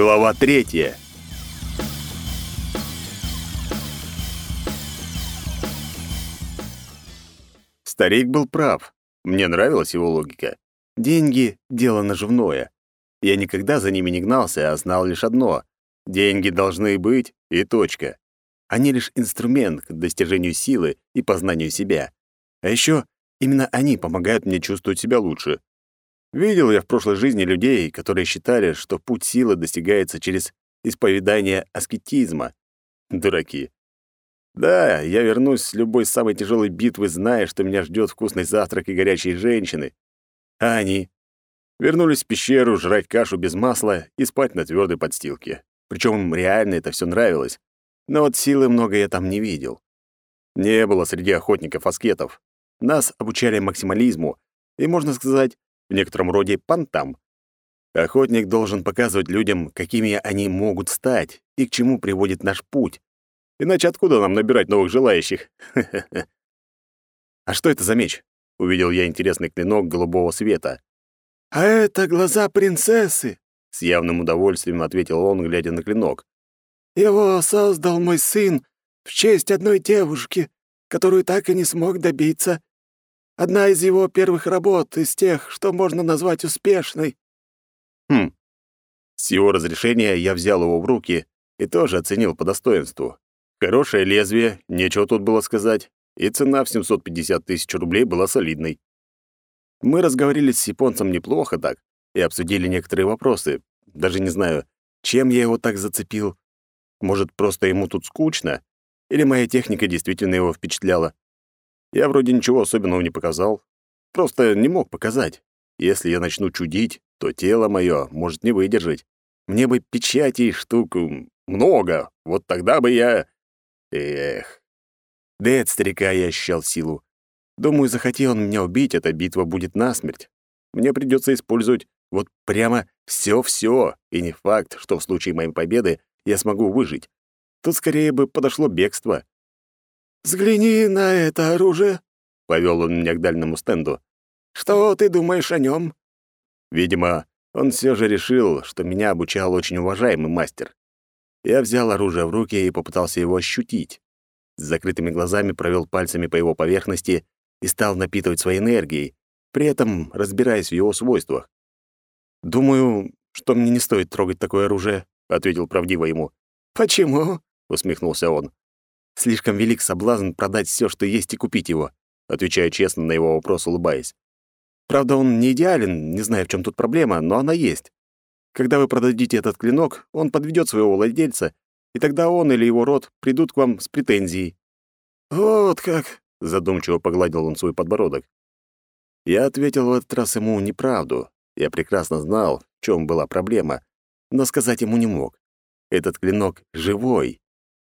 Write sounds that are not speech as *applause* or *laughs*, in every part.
Глава третья. Старик был прав. Мне нравилась его логика. Деньги — дело наживное. Я никогда за ними не гнался, а знал лишь одно — деньги должны быть, и точка. Они лишь инструмент к достижению силы и познанию себя. А еще именно они помогают мне чувствовать себя лучше. Видел я в прошлой жизни людей, которые считали, что путь силы достигается через исповедание аскетизма. Дураки. Да, я вернусь с любой самой тяжелой битвы, зная, что меня ждет вкусный завтрак и горячие женщины. А они вернулись в пещеру жрать кашу без масла и спать на твердой подстилке. Причем им реально это все нравилось. Но вот силы много я там не видел. Не было среди охотников аскетов. Нас обучали максимализму и, можно сказать, в некотором роде понтам. Охотник должен показывать людям, какими они могут стать и к чему приводит наш путь. Иначе откуда нам набирать новых желающих? *laughs* А что это за меч? Увидел я интересный клинок голубого света. А это глаза принцессы, с явным удовольствием ответил он, глядя на клинок. Его создал мой сын в честь одной девушки, которую так и не смог добиться. Одна из его первых работ, из тех, что можно назвать успешной». «Хм». С его разрешения я взял его в руки и тоже оценил по достоинству. Хорошее лезвие, нечего тут было сказать, и цена в 750 тысяч рублей была солидной. Мы разговорились с японцем неплохо так и обсудили некоторые вопросы. Даже не знаю, чем я его так зацепил. Может, просто ему тут скучно? Или моя техника действительно его впечатляла? Я вроде ничего особенного не показал. Просто не мог показать. Если я начну чудить, то тело мое может не выдержать. Мне бы печатей штук много. Вот тогда бы я... Эх. Да от старика я ощущал силу. Думаю, захотел он меня убить, эта битва будет насмерть. Мне придется использовать вот прямо все-все, и не факт, что в случае моей победы я смогу выжить. Тут скорее бы подошло бегство. «Взгляни на это оружие», — повел он меня к дальнему стенду. «Что ты думаешь о нем? Видимо, он все же решил, что меня обучал очень уважаемый мастер. Я взял оружие в руки и попытался его ощутить. С закрытыми глазами провел пальцами по его поверхности и стал напитывать своей энергией, при этом разбираясь в его свойствах. «Думаю, что мне не стоит трогать такое оружие», — ответил правдиво ему. «Почему?» — усмехнулся он. Слишком велик соблазн продать все, что есть, и купить его, отвечаю честно на его вопрос, улыбаясь. Правда, он не идеален, не знаю, в чем тут проблема, но она есть. Когда вы продадите этот клинок, он подведет своего владельца, и тогда он или его род придут к вам с претензией. Вот как, задумчиво погладил он свой подбородок. Я ответил в этот раз ему неправду. Я прекрасно знал, в чем была проблема, но сказать ему не мог. Этот клинок живой,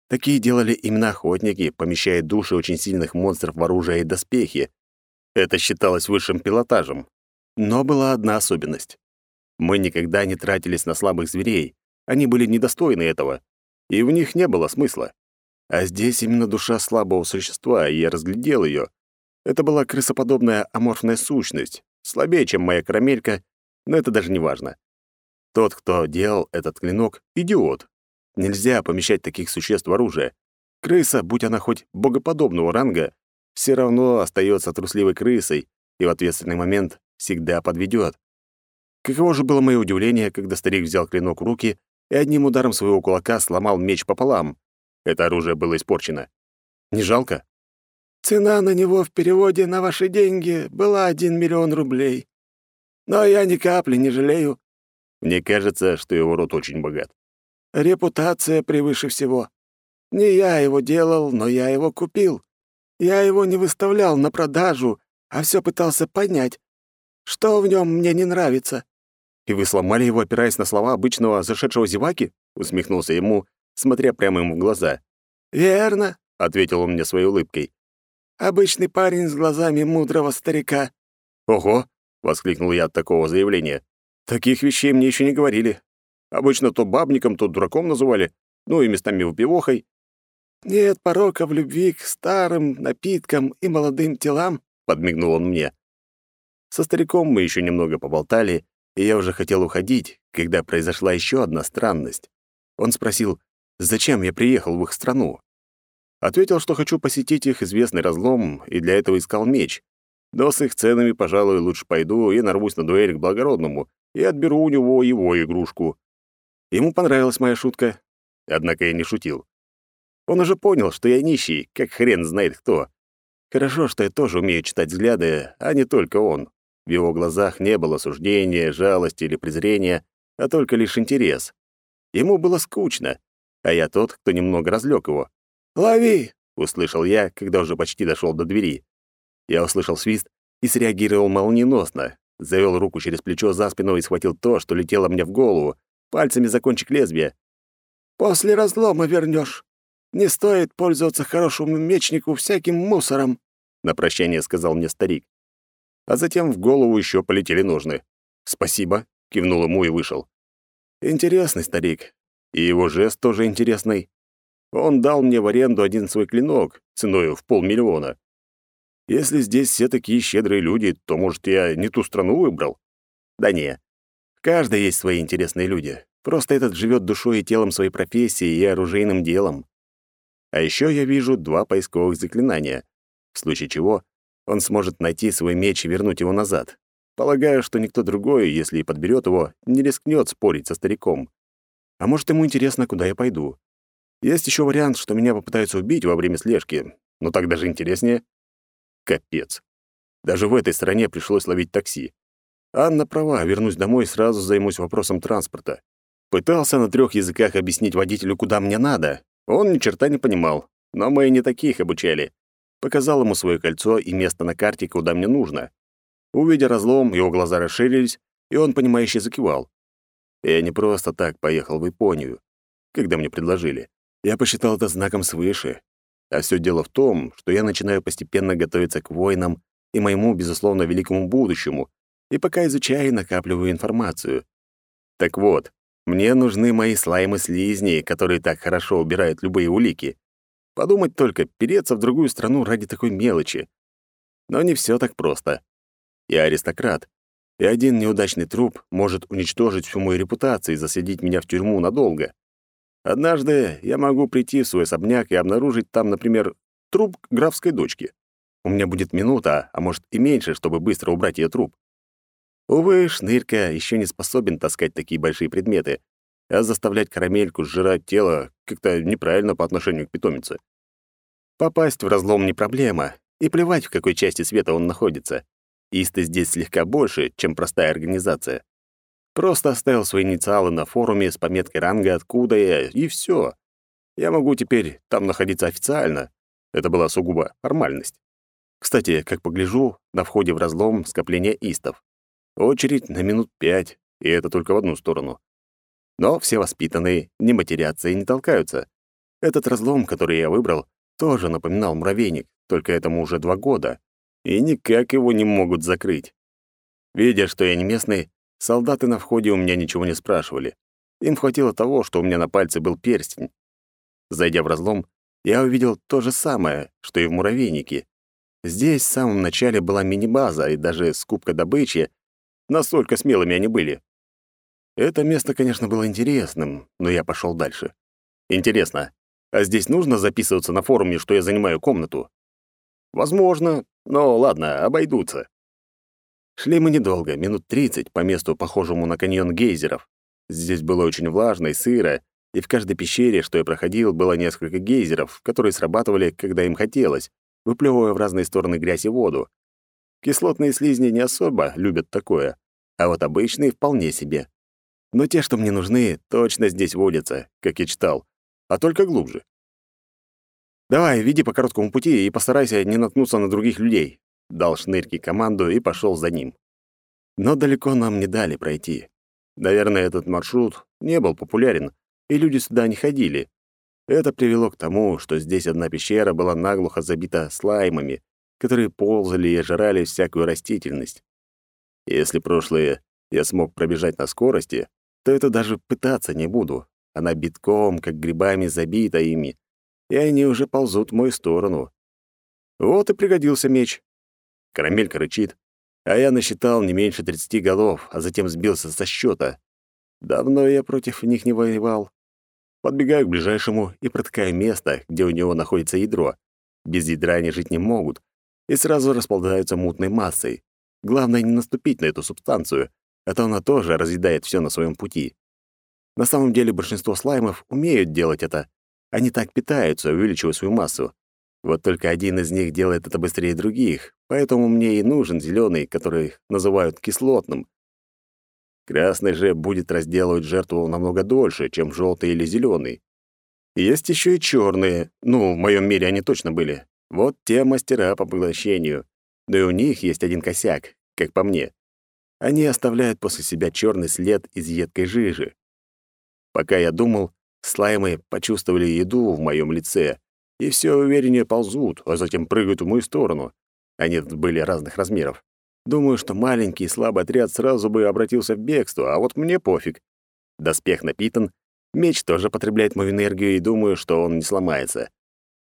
Такие делали именно охотники, помещая души очень сильных монстров в оружие и доспехи. Это считалось высшим пилотажем. Но была одна особенность. Мы никогда не тратились на слабых зверей. Они были недостойны этого. И в них не было смысла. А здесь именно душа слабого существа, и я разглядел ее. Это была крысоподобная аморфная сущность, слабее, чем моя карамелька, но это даже не важно. Тот, кто делал этот клинок — идиот, Нельзя помещать таких существ в оружие. Крыса, будь она хоть богоподобного ранга, все равно остается трусливой крысой и в ответственный момент всегда подведет. Каково же было мое удивление, когда старик взял клинок в руки и одним ударом своего кулака сломал меч пополам. Это оружие было испорчено. Не жалко? Цена на него в переводе на ваши деньги была один миллион рублей. Но я ни капли не жалею. Мне кажется, что его род очень богат. Репутация превыше всего. Не я его делал, но я его купил. Я его не выставлял на продажу, а все пытался понять, что в нем мне не нравится. «И вы сломали его, опираясь на слова обычного зашедшего зеваки?» — усмехнулся ему, смотря прямо ему в глаза. «Верно», — ответил он мне своей улыбкой. «Обычный парень с глазами мудрого старика». «Ого!» — воскликнул я от такого заявления. «Таких вещей мне еще не говорили. Обычно то бабником, то дураком называли, ну и местами выпивохой. «Нет порока в любви к старым напиткам и молодым телам», — подмигнул он мне. Со стариком мы еще немного поболтали, и я уже хотел уходить, когда произошла еще одна странность. Он спросил, зачем я приехал в их страну. Ответил, что хочу посетить их известный разлом, и для этого искал меч. Но с их ценами, пожалуй, лучше пойду и нарвусь на дуэль к благородному и отберу у него его игрушку. Ему понравилась моя шутка, однако я не шутил. Он уже понял, что я нищий, как хрен знает кто. Хорошо, что я тоже умею читать взгляды, а не только он. В его глазах не было суждения, жалости или презрения, а только лишь интерес. Ему было скучно, а я тот, кто немного разлёг его. «Лови!» — услышал я, когда уже почти дошел до двери. Я услышал свист и среагировал молниеносно. Завел руку через плечо за спину и схватил то, что летело мне в голову, пальцами за кончик лезвия. «После разлома вернешь. Не стоит пользоваться хорошему мечнику всяким мусором», — на прощание сказал мне старик. А затем в голову еще полетели ножны. «Спасибо», — кивнул ему и вышел. Интересный старик. И его жест тоже интересный. Он дал мне в аренду один свой клинок, ценой в полмиллиона. Если здесь все такие щедрые люди, то, может, я не ту страну выбрал? Да не. Каждой есть свои интересные люди. Просто этот живет душой и телом своей профессии и оружейным делом. А еще я вижу два поисковых заклинания, в случае чего он сможет найти свой меч и вернуть его назад. Полагаю, что никто другой, если и подберет его, не рискнет спорить со стариком. А может, ему интересно, куда я пойду. Есть еще вариант, что меня попытаются убить во время слежки, но так даже интереснее. Капец. Даже в этой стране пришлось ловить такси. Анна права, вернусь домой, сразу займусь вопросом транспорта. Пытался на трех языках объяснить водителю, куда мне надо. Он ни черта не понимал, но мы и не таких обучали. Показал ему свое кольцо и место на карте, куда мне нужно. Увидя разлом, его глаза расширились, и он, понимающе закивал. Я не просто так поехал в Японию, когда мне предложили. Я посчитал это знаком свыше. А все дело в том, что я начинаю постепенно готовиться к войнам и моему, безусловно, великому будущему, и пока изучаю и накапливаю информацию. Так вот, мне нужны мои слаймы-слизни, которые так хорошо убирают любые улики. Подумать только, переться в другую страну ради такой мелочи. Но не все так просто. Я аристократ, и один неудачный труп может уничтожить всю мою репутацию и засадить меня в тюрьму надолго. Однажды я могу прийти в свой особняк и обнаружить там, например, труп графской дочки. У меня будет минута, а может и меньше, чтобы быстро убрать ее труп. Увы, Шнырька еще не способен таскать такие большие предметы, а заставлять карамельку сжирать тело как-то неправильно по отношению к питомице. Попасть в разлом не проблема, и плевать, в какой части света он находится. Исты здесь слегка больше, чем простая организация. Просто оставил свои инициалы на форуме с пометкой ранга «Откуда я» и все. Я могу теперь там находиться официально. Это была сугубо формальность. Кстати, как погляжу, на входе в разлом скопление истов. Очередь на минут пять, и это только в одну сторону. Но все воспитанные, не матерятся и не толкаются. Этот разлом, который я выбрал, тоже напоминал муравейник, только этому уже два года, и никак его не могут закрыть. Видя, что я не местный, Солдаты на входе у меня ничего не спрашивали. Им хватило того, что у меня на пальце был перстень. Зайдя в разлом, я увидел то же самое, что и в муравейнике. Здесь в самом начале была мини-база и даже скупка добычи. Настолько смелыми они были. Это место, конечно, было интересным, но я пошел дальше. Интересно, а здесь нужно записываться на форуме, что я занимаю комнату? Возможно, но ладно, обойдутся. Шли мы недолго, минут тридцать, по месту, похожему на каньон гейзеров. Здесь было очень влажно и сыро, и в каждой пещере, что я проходил, было несколько гейзеров, которые срабатывали, когда им хотелось, выплевывая в разные стороны грязь и воду. Кислотные слизни не особо любят такое, а вот обычные вполне себе. Но те, что мне нужны, точно здесь водятся, как я читал, а только глубже. «Давай, веди по короткому пути и постарайся не наткнуться на других людей дал Шнырьке команду и пошел за ним. Но далеко нам не дали пройти. Наверное, этот маршрут не был популярен, и люди сюда не ходили. Это привело к тому, что здесь одна пещера была наглухо забита слаймами, которые ползали и жрали всякую растительность. Если прошлое я смог пробежать на скорости, то это даже пытаться не буду. Она битком, как грибами, забита ими, и они уже ползут в мою сторону. Вот и пригодился меч. Карамелька рычит, а я насчитал не меньше 30 голов, а затем сбился со счета. Давно я против них не воевал. Подбегаю к ближайшему и протыкаю место, где у него находится ядро. Без ядра они жить не могут, и сразу расползаются мутной массой. Главное не наступить на эту субстанцию, а то она тоже разъедает все на своем пути. На самом деле большинство слаймов умеют делать это. Они так питаются, увеличивая свою массу. Вот только один из них делает это быстрее других, поэтому мне и нужен зеленый, который называют кислотным. Красный же будет разделывать жертву намного дольше, чем желтый или зеленый. Есть еще и черные, ну, в моем мире они точно были. Вот те мастера по поглощению. Да и у них есть один косяк, как по мне. Они оставляют после себя черный след из едкой жижи. Пока я думал, слаймы почувствовали еду в моем лице и все увереннее ползут, а затем прыгают в мою сторону. Они были разных размеров. Думаю, что маленький слабый отряд сразу бы обратился в бегство, а вот мне пофиг. Доспех напитан, меч тоже потребляет мою энергию, и думаю, что он не сломается.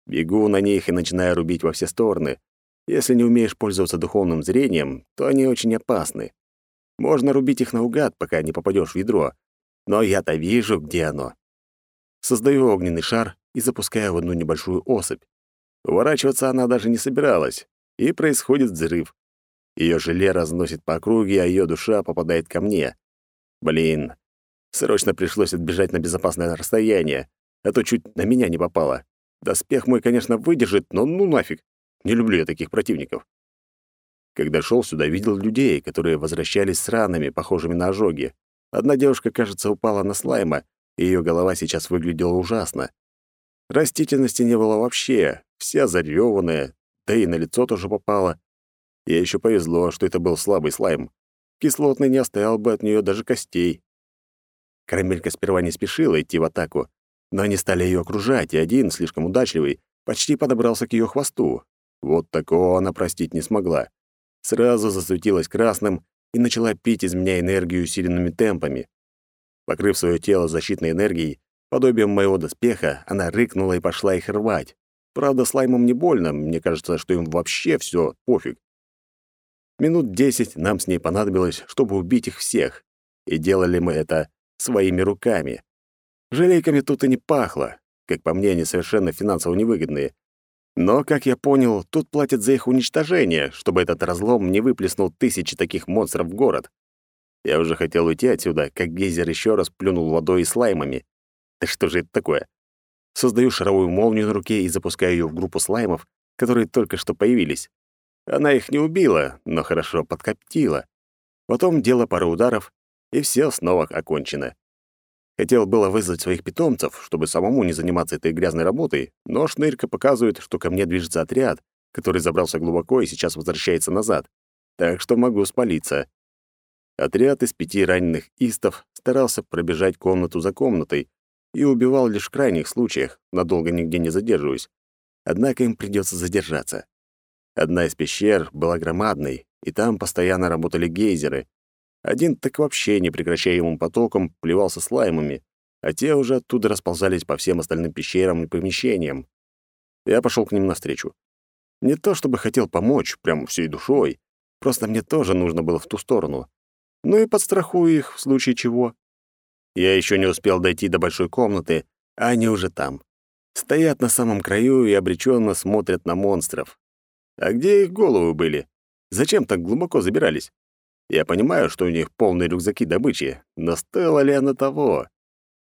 Бегу на них и начинаю рубить во все стороны. Если не умеешь пользоваться духовным зрением, то они очень опасны. Можно рубить их наугад, пока не попадешь в ядро. Но я-то вижу, где оно. Создаю огненный шар и запускаю в одну небольшую особь. Уворачиваться она даже не собиралась, и происходит взрыв. Ее желе разносит по округе, а ее душа попадает ко мне. Блин, срочно пришлось отбежать на безопасное расстояние, а то чуть на меня не попало. Доспех мой, конечно, выдержит, но ну нафиг. Не люблю я таких противников. Когда шел сюда, видел людей, которые возвращались с ранами, похожими на ожоги. Одна девушка, кажется, упала на слайма, и ее голова сейчас выглядела ужасно. Растительности не было вообще, вся зареванная, да и на лицо тоже попала. Ей еще повезло, что это был слабый слайм. Кислотный не оставил бы от нее даже костей. Карамелька сперва не спешила идти в атаку, но они стали ее окружать, и один, слишком удачливый, почти подобрался к ее хвосту. Вот такого она простить не смогла. Сразу засветилась красным и начала пить из меня энергию усиленными темпами. Покрыв свое тело защитной энергией, подобием моего доспеха, она рыкнула и пошла их рвать. Правда, слаймам не больно, мне кажется, что им вообще все пофиг. Минут десять нам с ней понадобилось, чтобы убить их всех. И делали мы это своими руками. Желейками тут и не пахло. Как по мне, они совершенно финансово невыгодные. Но, как я понял, тут платят за их уничтожение, чтобы этот разлом не выплеснул тысячи таких монстров в город. Я уже хотел уйти отсюда, как гейзер еще раз плюнул водой и слаймами. Да что же это такое? Создаю шаровую молнию на руке и запускаю ее в группу слаймов, которые только что появились. Она их не убила, но хорошо подкоптила. Потом дело пару ударов, и все снова окончено. Хотел было вызвать своих питомцев, чтобы самому не заниматься этой грязной работой, но шнырька показывает, что ко мне движется отряд, который забрался глубоко и сейчас возвращается назад. Так что могу спалиться. Отряд из пяти раненых истов старался пробежать комнату за комнатой и убивал лишь в крайних случаях, надолго нигде не задерживаясь. Однако им придется задержаться. Одна из пещер была громадной, и там постоянно работали гейзеры. Один так вообще, не прекращаемым потоком, плевался слаймами, а те уже оттуда расползались по всем остальным пещерам и помещениям. Я пошел к ним навстречу. Не то чтобы хотел помочь, прям всей душой, просто мне тоже нужно было в ту сторону. Ну и подстрахую их в случае чего. Я еще не успел дойти до большой комнаты, а они уже там. Стоят на самом краю и обреченно смотрят на монстров. А где их головы были? Зачем так глубоко забирались? Я понимаю, что у них полные рюкзаки добычи, но стоило ли оно того?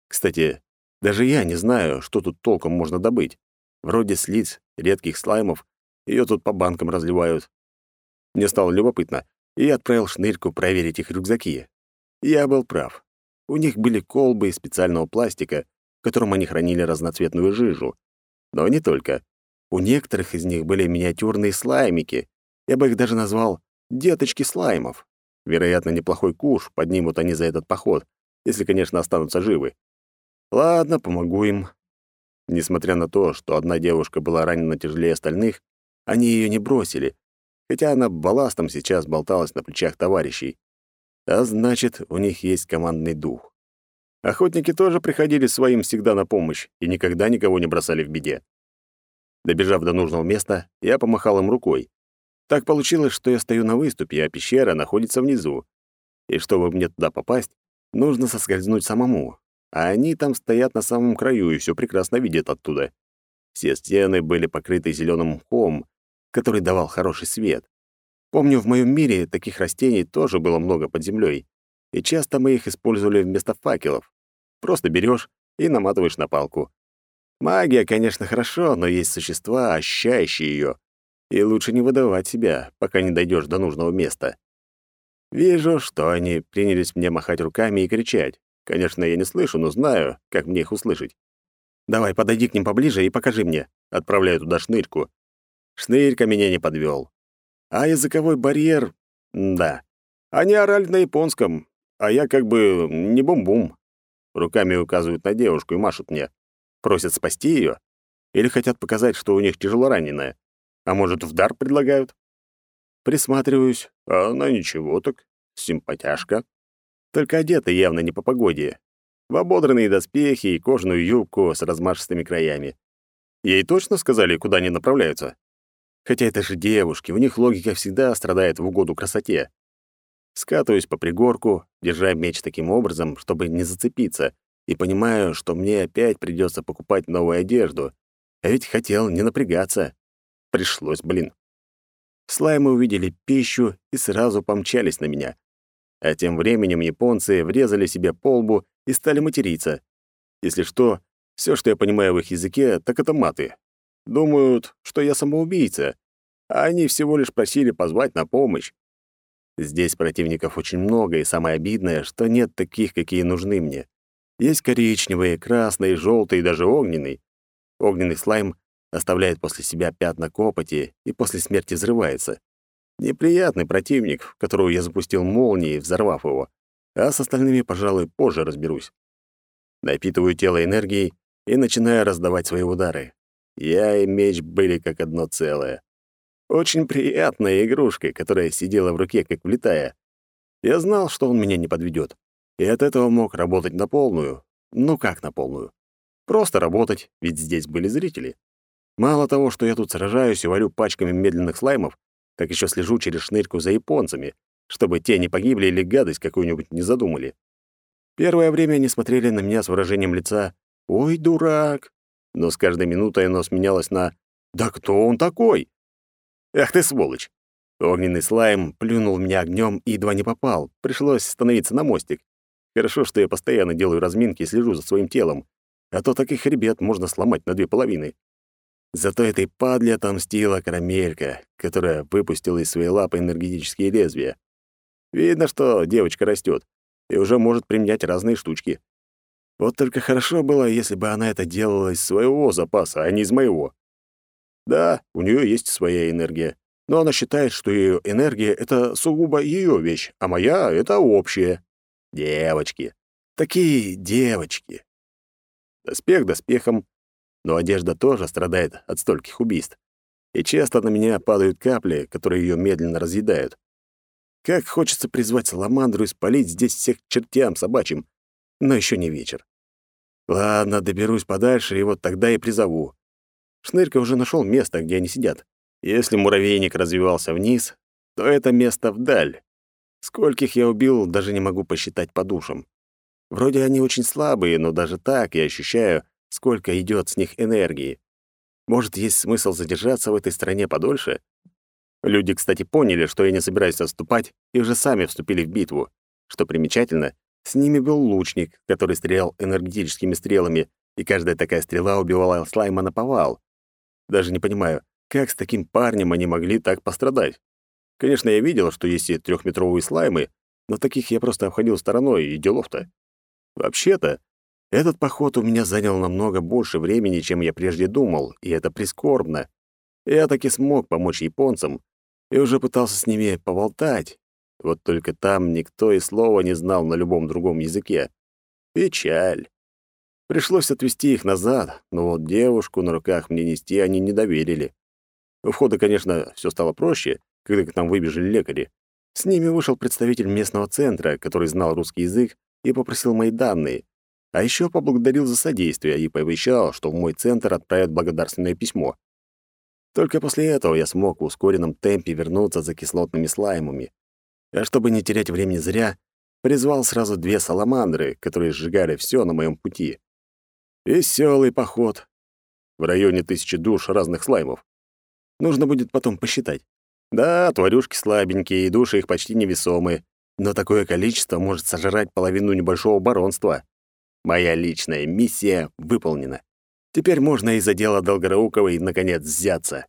Кстати, даже я не знаю, что тут толком можно добыть. Вроде слиз, редких слаймов, ее тут по банкам разливают. Мне стало любопытно, и я отправил шнырьку проверить их рюкзаки. Я был прав. У них были колбы из специального пластика, в котором они хранили разноцветную жижу. Но не только. У некоторых из них были миниатюрные слаймики. Я бы их даже назвал «деточки слаймов». Вероятно, неплохой куш поднимут они за этот поход, если, конечно, останутся живы. Ладно, помогу им. Несмотря на то, что одна девушка была ранена тяжелее остальных, они ее не бросили, хотя она балластом сейчас болталась на плечах товарищей. А значит, у них есть командный дух. Охотники тоже приходили своим всегда на помощь и никогда никого не бросали в беде. Добежав до нужного места, я помахал им рукой. Так получилось, что я стою на выступе, а пещера находится внизу. И чтобы мне туда попасть, нужно соскользнуть самому, а они там стоят на самом краю и все прекрасно видят оттуда. Все стены были покрыты зеленым мхом, который давал хороший свет. Помню, в моем мире таких растений тоже было много под землей, и часто мы их использовали вместо факелов. Просто берешь и наматываешь на палку. Магия, конечно, хорошо, но есть существа, ощущающие ее, и лучше не выдавать себя, пока не дойдешь до нужного места. Вижу, что они принялись мне махать руками и кричать. Конечно, я не слышу, но знаю, как мне их услышать. «Давай, подойди к ним поближе и покажи мне», — отправляю туда шнырьку. Шнырька меня не подвел. А языковой барьер... Да. Они орали на японском, а я как бы не бум-бум. Руками указывают на девушку и машут мне. Просят спасти ее? Или хотят показать, что у них тяжело раненая? А может, в дар предлагают? Присматриваюсь, а она ничего так, симпатяшка. Только одета явно не по погоде. В ободранные доспехи и кожаную юбку с размашистыми краями. Ей точно сказали, куда они направляются? Хотя это же девушки, у них логика всегда страдает в угоду красоте. Скатываюсь по пригорку, держа меч таким образом, чтобы не зацепиться, и понимаю, что мне опять придется покупать новую одежду. А ведь хотел не напрягаться. Пришлось, блин. Слаймы увидели пищу и сразу помчались на меня. А тем временем японцы врезали себе по лбу и стали материться. Если что, все, что я понимаю в их языке, так это маты. Думают, что я самоубийца, а они всего лишь просили позвать на помощь. Здесь противников очень много, и самое обидное, что нет таких, какие нужны мне. Есть коричневые, красные, желтые и даже огненный. Огненный слайм оставляет после себя пятна копоти и после смерти взрывается. Неприятный противник, в которого я запустил молнией, взорвав его. А с остальными, пожалуй, позже разберусь. Напитываю тело энергией и начинаю раздавать свои удары. Я и меч были как одно целое. Очень приятная игрушка, которая сидела в руке, как влитая. Я знал, что он меня не подведет, и от этого мог работать на полную. Ну как на полную? Просто работать, ведь здесь были зрители. Мало того, что я тут сражаюсь и валю пачками медленных слаймов, так еще слежу через шнырьку за японцами, чтобы те не погибли или гадость какую-нибудь не задумали. Первое время они смотрели на меня с выражением лица «Ой, дурак!», но с каждой минутой оно сменялось на «Да кто он такой?» Ах ты сволочь! Огненный слайм плюнул в меня огнем и едва не попал. Пришлось становиться на мостик. Хорошо, что я постоянно делаю разминки и слежу за своим телом, а то таких хребет можно сломать на две половины. Зато этой падле отомстила карамелька, которая выпустила из своей лапы энергетические лезвия. Видно, что девочка растет и уже может применять разные штучки. Вот только хорошо было, если бы она это делала из своего запаса, а не из моего. Да, у нее есть своя энергия, но она считает, что ее энергия — это сугубо ее вещь, а моя — это общая. Девочки. Такие девочки. Доспех доспехом, но одежда тоже страдает от стольких убийств. И часто на меня падают капли, которые ее медленно разъедают. Как хочется призвать саламандру и спалить здесь всех чертям собачьим, но еще не вечер. Ладно, доберусь подальше, и вот тогда и призову. Шнырька уже нашел место, где они сидят. Если муравейник развивался вниз, то это место вдаль. Скольких я убил, даже не могу посчитать по душам. Вроде они очень слабые, но даже так я ощущаю, сколько идет с них энергии. Может, есть смысл задержаться в этой стране подольше? Люди, кстати, поняли, что я не собираюсь отступать, и уже сами вступили в битву. Что примечательно, с ними был лучник, который стрелял энергетическими стрелами, и каждая такая стрела убивала слайма на повал. Даже не понимаю, как с таким парнем они могли так пострадать. Конечно, я видел, что есть и трехметровые слаймы, но таких я просто обходил стороной, и делов-то. Вообще-то, этот поход у меня занял намного больше времени, чем я прежде думал, и это прискорбно. Я таки смог помочь японцам и уже пытался с ними поболтать. Вот только там никто и слова не знал на любом другом языке. Печаль. Пришлось отвезти их назад, но вот девушку на руках мне нести они не доверили. У входа, конечно, все стало проще, когда к нам выбежали лекари. С ними вышел представитель местного центра, который знал русский язык и попросил мои данные. А еще поблагодарил за содействие и пообещал, что в мой центр отправят благодарственное письмо. Только после этого я смог в ускоренном темпе вернуться за кислотными слаймами. А чтобы не терять времени зря, призвал сразу две саламандры, которые сжигали все на моем пути. Веселый поход. В районе тысячи душ разных слаймов. Нужно будет потом посчитать. Да, тварюшки слабенькие, и души их почти невесомые, но такое количество может сожрать половину небольшого баронства. Моя личная миссия выполнена. Теперь можно из-за дела Долгорукова наконец взяться.